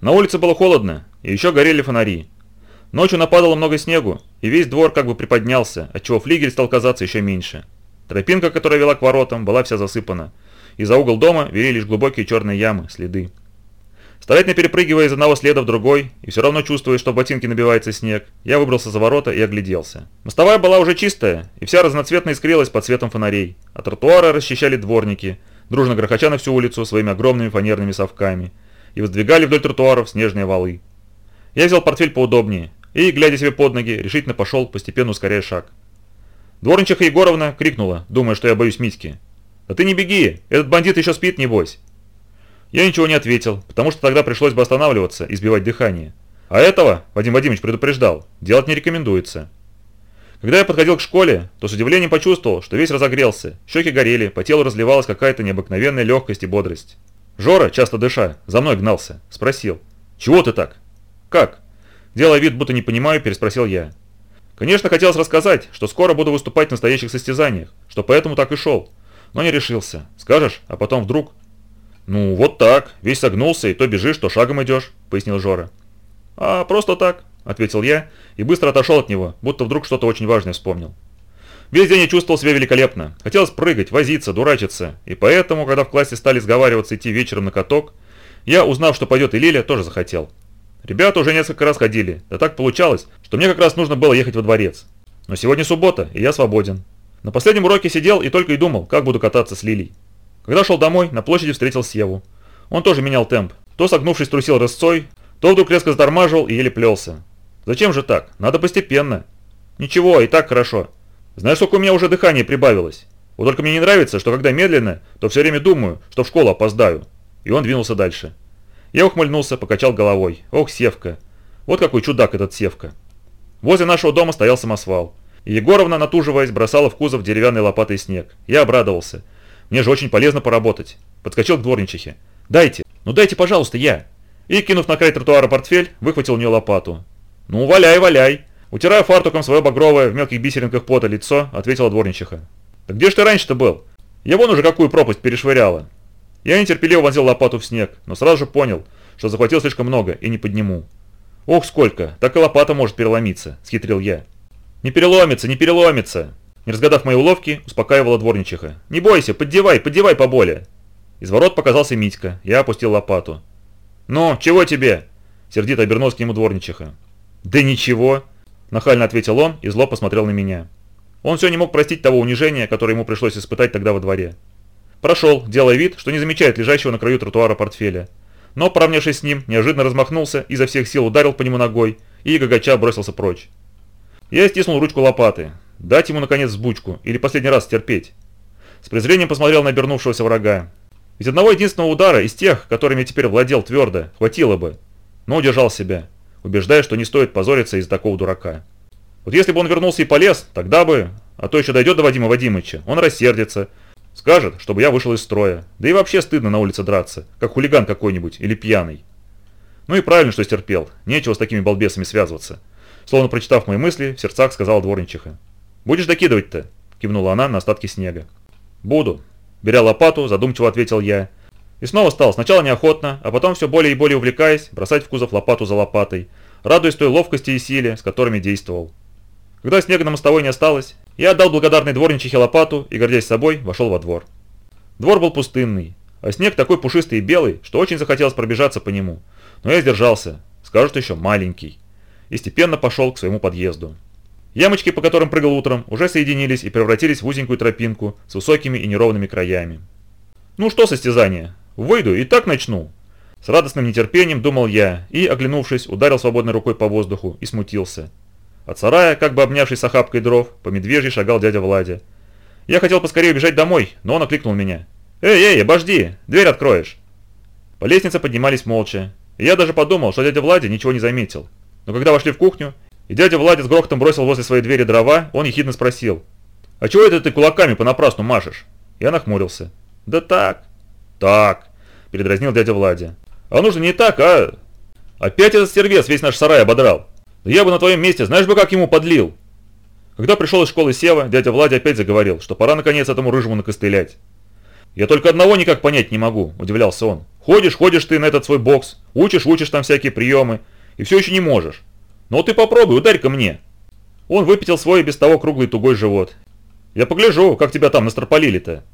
На улице было холодно, и еще горели фонари. Ночью нападало много снегу, и весь двор как бы приподнялся, отчего флигель стал казаться еще меньше. Тропинка, которая вела к воротам, была вся засыпана, и за угол дома вели лишь глубокие черные ямы, следы. Старательно перепрыгивая из одного следа в другой, и все равно чувствуя, что в ботинке набивается снег, я выбрался за ворота и огляделся. Мостовая была уже чистая, и вся разноцветно искрилась под светом фонарей, а тротуары расчищали дворники, дружно грохоча на всю улицу своими огромными фанерными совками – и воздвигали вдоль тротуаров снежные валы. Я взял портфель поудобнее и, глядя себе под ноги, решительно пошел, постепенно ускоряя шаг. Дворничиха Егоровна крикнула, думая, что я боюсь Митьки. «Да ты не беги, этот бандит еще спит, небось!» Я ничего не ответил, потому что тогда пришлось бы останавливаться и сбивать дыхание. А этого, Вадим Вадимович предупреждал, делать не рекомендуется. Когда я подходил к школе, то с удивлением почувствовал, что весь разогрелся, щеки горели, по телу разливалась какая-то необыкновенная легкость и бодрость. Жора, часто дыша, за мной гнался. Спросил. «Чего ты так?» «Как?» Делая вид, будто не понимаю, переспросил я. Конечно, хотелось рассказать, что скоро буду выступать в настоящих состязаниях, что поэтому так и шел. Но не решился. Скажешь, а потом вдруг... «Ну, вот так, весь согнулся, и то бежишь, то шагом идешь», — пояснил Жора. «А, просто так», — ответил я, и быстро отошел от него, будто вдруг что-то очень важное вспомнил. Весь день я чувствовал себя великолепно. Хотелось прыгать, возиться, дурачиться. И поэтому, когда в классе стали сговариваться идти вечером на каток, я, узнав, что пойдет и Лиля, тоже захотел. Ребята уже несколько раз ходили, да так получалось, что мне как раз нужно было ехать во дворец. Но сегодня суббота, и я свободен. На последнем уроке сидел и только и думал, как буду кататься с Лилей. Когда шел домой, на площади встретил Севу. Он тоже менял темп. То согнувшись трусил рысцой, то вдруг резко затормаживал и еле плелся. Зачем же так? Надо постепенно. Ничего, и так хорошо. Знаешь, сколько у меня уже дыхание прибавилось? Вот только мне не нравится, что когда медленно, то все время думаю, что в школу опоздаю. И он двинулся дальше. Я ухмыльнулся, покачал головой. Ох, Севка. Вот какой чудак этот Севка. Возле нашего дома стоял самосвал. Егоровна, натуживаясь, бросала в кузов деревянной лопатой снег. Я обрадовался. Мне же очень полезно поработать. Подскочил к дворничихе. «Дайте! Ну дайте, пожалуйста, я!» И, кинув на край тротуара портфель, выхватил у нее лопату. «Ну, валяй, валяй!» Утирая фартуком свое багровое в мелких бисеринках пота лицо, ответила дворничиха. «Так где ж ты раньше-то был? Я вон уже какую пропасть перешвыряла». Я нетерпеливо вонзил лопату в снег, но сразу же понял, что захватил слишком много и не подниму. «Ох, сколько! Так и лопата может переломиться», – схитрил я. «Не переломится, не переломится!» Не разгадав мои уловки, успокаивала дворничиха. «Не бойся, поддевай, поддевай поболее!» Из ворот показался Митька, я опустил лопату. «Ну, чего тебе?» – сердито обернулся к нему дворничиха. «Да ничего!» Нахально ответил он и зло посмотрел на меня. Он все не мог простить того унижения, которое ему пришлось испытать тогда во дворе. Прошел, делая вид, что не замечает лежащего на краю тротуара портфеля. Но, поравнявшись с ним, неожиданно размахнулся, изо всех сил ударил по нему ногой и гагача бросился прочь. Я стиснул ручку лопаты. Дать ему, наконец, сбучку или последний раз терпеть. С презрением посмотрел на обернувшегося врага. Ведь одного единственного удара из тех, которыми теперь владел твердо, хватило бы. Но удержал себя убеждая, что не стоит позориться из-за такого дурака. Вот если бы он вернулся и полез, тогда бы, а то еще дойдет до Вадима Вадимовича, он рассердится, скажет, чтобы я вышел из строя. Да и вообще стыдно на улице драться, как хулиган какой-нибудь или пьяный. Ну и правильно, что стерпел, нечего с такими балбесами связываться. Словно прочитав мои мысли, в сердцах сказала дворничиха. «Будешь докидывать-то?» – кивнула она на остатки снега. «Буду». Беря лопату, задумчиво ответил я – и снова стал, сначала неохотно, а потом все более и более увлекаясь, бросать в кузов лопату за лопатой, радуясь той ловкости и силе, с которыми действовал. Когда снега на мостовой не осталось, я отдал благодарной дворничихе лопату и, гордясь собой, вошел во двор. Двор был пустынный, а снег такой пушистый и белый, что очень захотелось пробежаться по нему. Но я сдержался, скажут еще маленький, и степенно пошел к своему подъезду. Ямочки, по которым прыгал утром, уже соединились и превратились в узенькую тропинку с высокими и неровными краями. Ну что состязание? Выйду и так начну. С радостным нетерпением думал я и, оглянувшись, ударил свободной рукой по воздуху и смутился. От сарая, как бы обнявшись с охапкой дров, по медвежьи шагал дядя Владя. Я хотел поскорее убежать домой, но он окликнул меня. «Эй, эй, обожди, дверь откроешь!» По лестнице поднимались молча, и я даже подумал, что дядя Владя ничего не заметил. Но когда вошли в кухню, и дядя Владя с грохотом бросил возле своей двери дрова, он ехидно спросил. «А чего это ты кулаками понапрасну машешь?» Я нахмурился. «Да так». «Так», – передразнил дядя Владя. «А нужно не так, а...» «Опять этот стервец весь наш сарай ободрал. Да я бы на твоем месте, знаешь бы, как ему подлил?» Когда пришел из школы Сева, дядя Владя опять заговорил, что пора наконец этому рыжему накостылять. «Я только одного никак понять не могу», – удивлялся он. «Ходишь, ходишь ты на этот свой бокс, учишь, учишь там всякие приемы, и все еще не можешь. Но ты попробуй, ударь-ка мне». Он выпятил свой без того круглый тугой живот. «Я погляжу, как тебя там настропалили-то».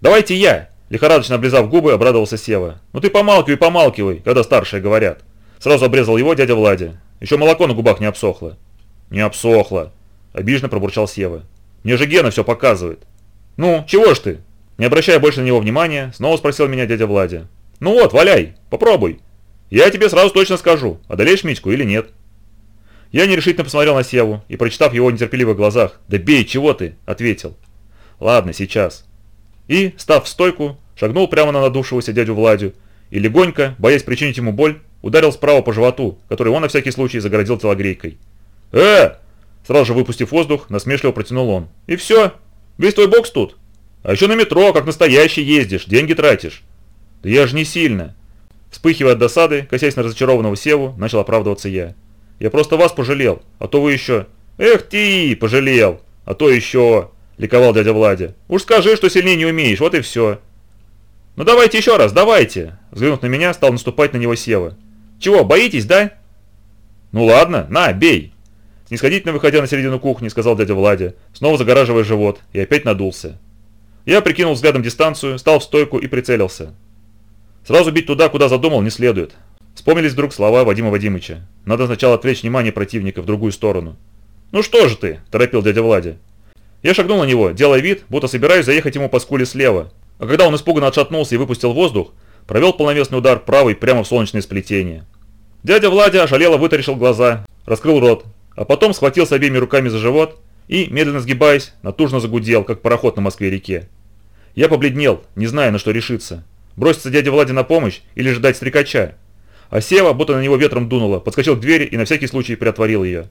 «Давайте я», – лихорадочно облизав губы, обрадовался Сева. «Ну ты помалкивай, помалкивай, когда старшие говорят». Сразу обрезал его дядя Владя. Еще молоко на губах не обсохло. «Не обсохло», – обиженно пробурчал Сева. «Мне же Гена все показывает». «Ну, чего ж ты?» Не обращая больше на него внимания, снова спросил меня дядя Владя. «Ну вот, валяй, попробуй. Я тебе сразу точно скажу, одолеешь Митьку или нет». Я нерешительно посмотрел на Севу и, прочитав его нетерпеливых глазах, «Да бей, чего ты?» – ответил. «Ладно, сейчас». И, став в стойку, шагнул прямо на надувшегося дядю Владю и легонько, боясь причинить ему боль, ударил справа по животу, который он на всякий случай загородил телогрейкой. «Э!» Сразу же выпустив воздух, насмешливо протянул он. «И все? Весь твой бокс тут? А еще на метро, как настоящий, ездишь, деньги тратишь». «Да я же не сильно!» Вспыхивая от досады, косясь на разочарованного Севу, начал оправдываться я. Я просто вас пожалел, а то вы еще...» «Эх ты, пожалел, а то еще...» – ликовал дядя Владя. «Уж скажи, что сильнее не умеешь, вот и все». «Ну давайте еще раз, давайте!» Взглянув на меня, стал наступать на него Сева. «Чего, боитесь, да?» «Ну ладно, на, бей!» Снисходительно выходя на середину кухни, сказал дядя Владя, снова загораживая живот, и опять надулся. Я прикинул взглядом дистанцию, стал в стойку и прицелился. Сразу бить туда, куда задумал, не следует. Вспомнились вдруг слова Вадима Вадимыча. Надо сначала отвлечь внимание противника в другую сторону. «Ну что же ты?» – торопил дядя Владя. Я шагнул на него, делая вид, будто собираюсь заехать ему по скуле слева. А когда он испуганно отшатнулся и выпустил воздух, провел полновесный удар правой прямо в солнечное сплетение. Дядя Владя ошалело вытаращил глаза, раскрыл рот, а потом схватился обеими руками за живот и, медленно сгибаясь, натужно загудел, как пароход на Москве-реке. Я побледнел, не зная, на что решиться. Броситься дяде Владе на помощь или ждать стрекача. А Сева, будто на него ветром дунуло, подскочил к двери и на всякий случай приотворил ее.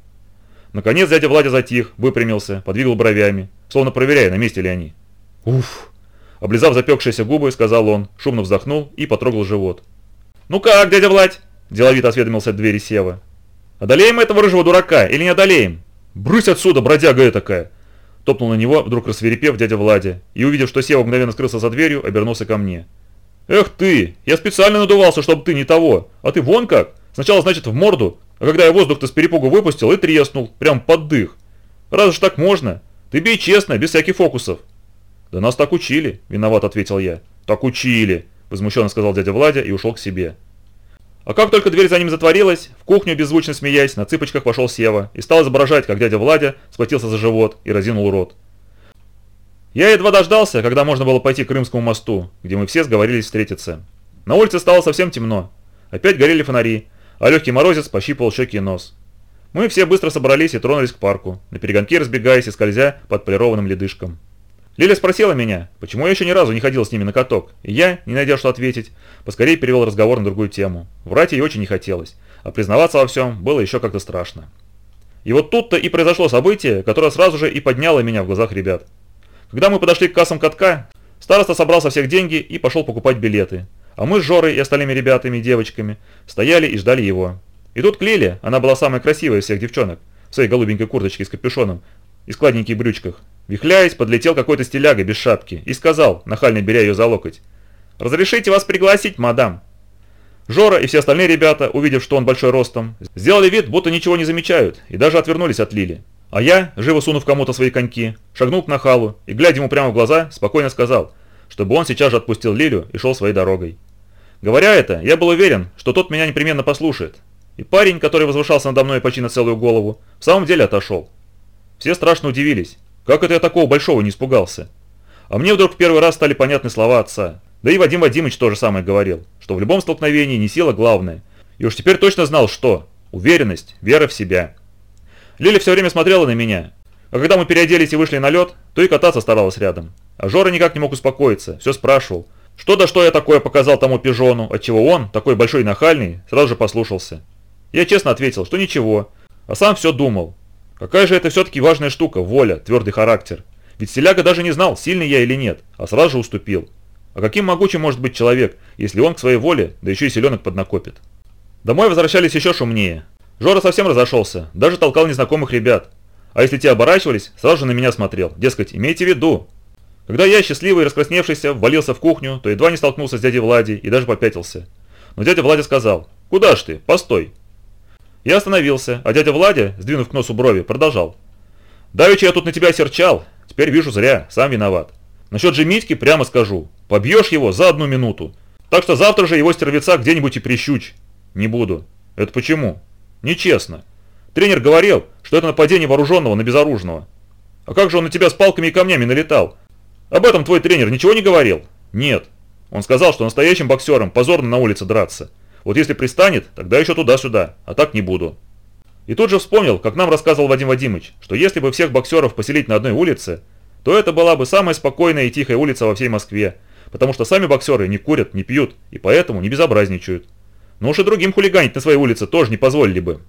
Наконец дядя Владя затих, выпрямился, подвигал бровями, словно проверяя, на месте ли они. «Уф!» Облизав запекшиеся губы, сказал он, шумно вздохнул и потрогал живот. «Ну как, дядя Владь?» – деловито осведомился от двери Сева. «Одолеем этого рыжего дурака или не одолеем?» «Брысь отсюда, бродяга такая!» Топнул на него, вдруг рассверепев дядя Владя, и увидев, что Сева мгновенно скрылся за дверью, обернулся ко мне. «Эх ты! Я специально надувался, чтобы ты не того. А ты вон как? Сначала, значит, в морду, а когда я воздух-то с перепугу выпустил и треснул, прям под дых. Разве ж так можно? Ты бей честно, без всяких фокусов». «Да нас так учили», – виноват ответил я. «Так учили», – возмущенно сказал дядя Владя и ушел к себе. А как только дверь за ним затворилась, в кухню, беззвучно смеясь, на цыпочках вошел Сева и стал изображать, как дядя Владя схватился за живот и разинул рот. Я едва дождался, когда можно было пойти к Крымскому мосту, где мы все сговорились встретиться. На улице стало совсем темно. Опять горели фонари, а легкий морозец пощипывал щеки и нос. Мы все быстро собрались и тронулись к парку, на перегонке разбегаясь и скользя под полированным ледышком. Лиля спросила меня, почему я еще ни разу не ходил с ними на каток, и я, не найдя что ответить, поскорее перевел разговор на другую тему. Врать ей очень не хотелось, а признаваться во всем было еще как-то страшно. И вот тут-то и произошло событие, которое сразу же и подняло меня в глазах ребят. Когда мы подошли к кассам катка, староста собрал со всех деньги и пошел покупать билеты. А мы с Жорой и остальными ребятами и девочками стояли и ждали его. И тут Клели, она была самая красивая из всех девчонок, в своей голубенькой курточке с капюшоном и складненьких брючках. Вихляясь, подлетел какой-то стиляга без шапки и сказал, нахально беря ее за локоть, «Разрешите вас пригласить, мадам?» Жора и все остальные ребята, увидев, что он большой ростом, сделали вид, будто ничего не замечают, и даже отвернулись от Лили. А я, живо сунув кому-то свои коньки, шагнул к нахалу и, глядя ему прямо в глаза, спокойно сказал, чтобы он сейчас же отпустил Лилю и шел своей дорогой. Говоря это, я был уверен, что тот меня непременно послушает. И парень, который возвышался надо мной почти на целую голову, в самом деле отошел. Все страшно удивились, как это я такого большого не испугался. А мне вдруг в первый раз стали понятны слова отца. Да и Вадим Вадимович тоже самое говорил, что в любом столкновении не сила главная. И уж теперь точно знал, что уверенность, вера в себя – Лиля все время смотрела на меня, а когда мы переоделись и вышли на лед, то и кататься старалась рядом. А Жора никак не мог успокоиться, все спрашивал, что да что я такое показал тому пижону, отчего он, такой большой и нахальный, сразу же послушался. Я честно ответил, что ничего, а сам все думал. Какая же это все-таки важная штука, воля, твердый характер. Ведь Селяга даже не знал, сильный я или нет, а сразу же уступил. А каким могучим может быть человек, если он к своей воле, да еще и селенок поднакопит? Домой возвращались еще шумнее, Жора совсем разошелся, даже толкал незнакомых ребят. А если те оборачивались, сразу же на меня смотрел. Дескать, имейте в виду. Когда я, счастливый и раскрасневшийся, ввалился в кухню, то едва не столкнулся с дядей Влади и даже попятился. Но дядя Владя сказал, «Куда ж ты? Постой!» Я остановился, а дядя Владя, сдвинув к носу брови, продолжал. «Давеча я тут на тебя серчал, теперь вижу зря, сам виноват. Насчет же Митьки прямо скажу, побьешь его за одну минуту. Так что завтра же его стервеца где-нибудь и прищучь. Не буду. Это почему? Нечестно. Тренер говорил, что это нападение вооруженного на безоружного. А как же он на тебя с палками и камнями налетал? Об этом твой тренер ничего не говорил? Нет. Он сказал, что настоящим боксерам позорно на улице драться. Вот если пристанет, тогда еще туда-сюда, а так не буду. И тут же вспомнил, как нам рассказывал Вадим Вадимович, что если бы всех боксеров поселить на одной улице, то это была бы самая спокойная и тихая улица во всей Москве, потому что сами боксеры не курят, не пьют и поэтому не безобразничают. Но уж и другим хулиганить на своей улице тоже не позволили бы.